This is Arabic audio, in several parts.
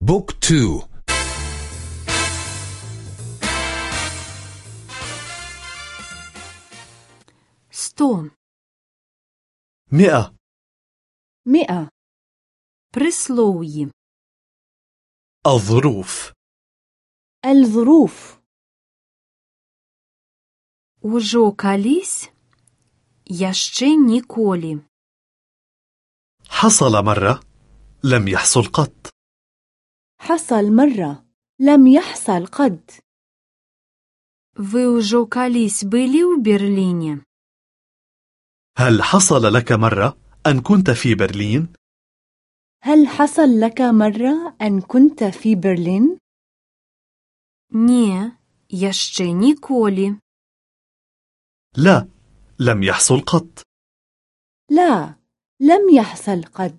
بوك تو сто مئة مئة прислов'ї الظروف الظروف Ужо калісь, яшчэ ніколі. حصل مرة لم يحصل قط حصل مرة لم يحصل قد Ви ўжо калісь былі ў Берліне? هل حصل لك مرة أن كنت في برلين؟ هل حصل لك مرة أن كنت في برلين؟ Не, яшчэ ніколі. لا لم يحصل قط لا لم يحصل قد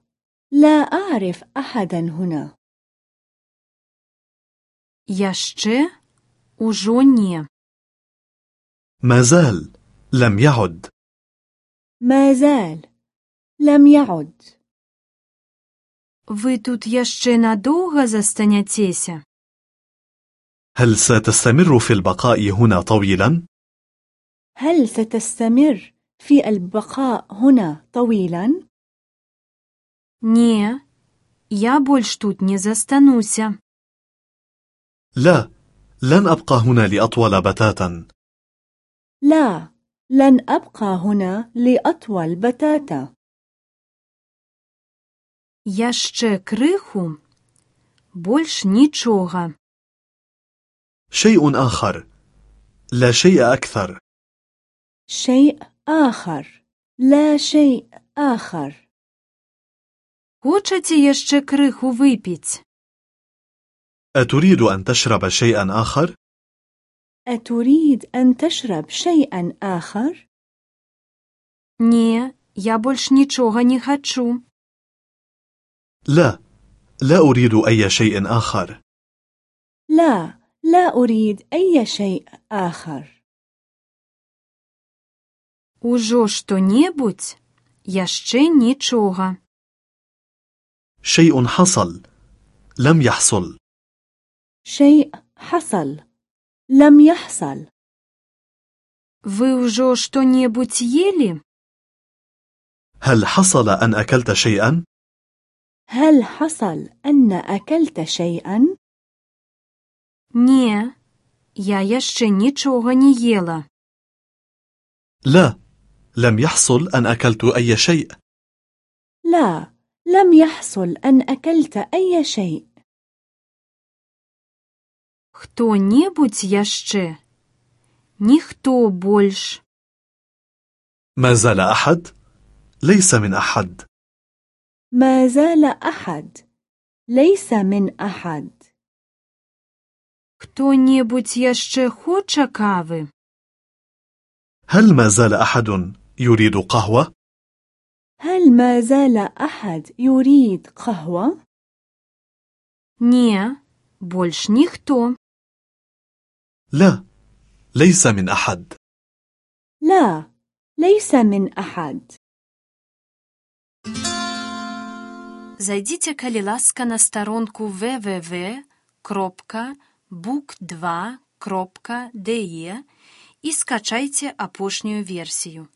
لا أعرف أحدا هنا Яшчэ? Ужо не. ما زال لم يعد ما زال لم يعد Ви тут яшчэ надоўга застаняцеся? هل ستستمر في البقاء هنا طويلا؟ هل ستستمر في البقاء هنا طويلا؟ Не, я больш тут не застануся. لا لن أبقى هنا لأطول بتاتا لا لن أبقى هنا لأطول بتاتا Яшчэ крыху, больш нічога. شيء آخر لا شيء أكثر شيء آخر لا شيء آخر Хочаце яшчэ крыху выпіць? أتريد أن تشرب شيئا آخر؟ أتريد أن تشرب شيئا آخر؟ Не, я больш нічога не хачу. لا لا أريد أي شيء آخر لا لا أريد أي شيء آخر Ужо што-небудзь? Яшчэ нічога. شيء حصل لم يحصل شيء حصل لم يحصل Вы ўжо што-небудзь ели? هل حصل أن أكلت شيئا؟ هل حصل أن أكلت شيئا؟ Не, я яшчэ нічога не ела. لا لم يحصل أن أكلت أي شيء لا لم يحصل أن أكلت أي شيء Хто-небудзь яшчэ? Ніхто больш. ما زال أحد؟ ليس من أحد ما زال أحد ليس من أحد Хто-небудзь яшчэ хоча кавы? هل ما زال أحد يريد قهوة؟ هل ما زال أحد يريد قهوة؟ Не, больш ніхто. لا ليس من أحد لا ليس من أحد Зайдзіце, калі ласка, на старонку www.book2.de і скачайце апошнюю версію.